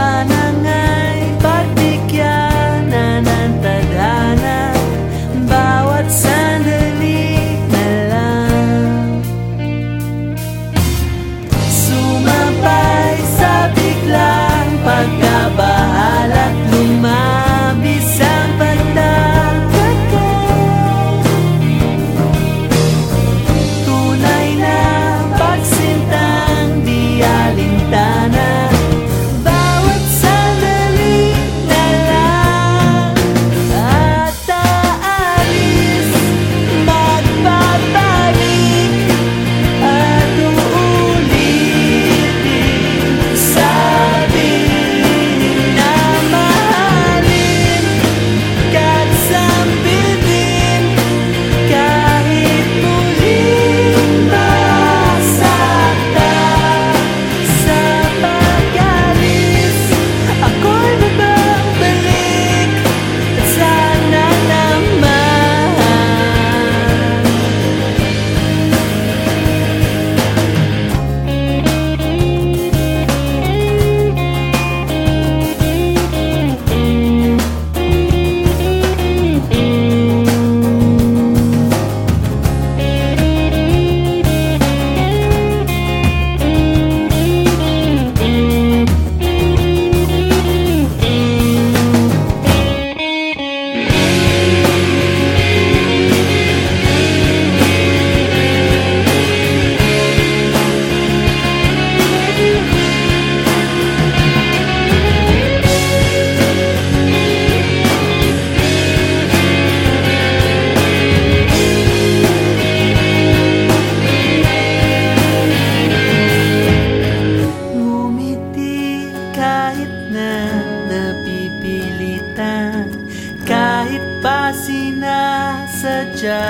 sana. kahit na napipilitan kahit pa sinasadya.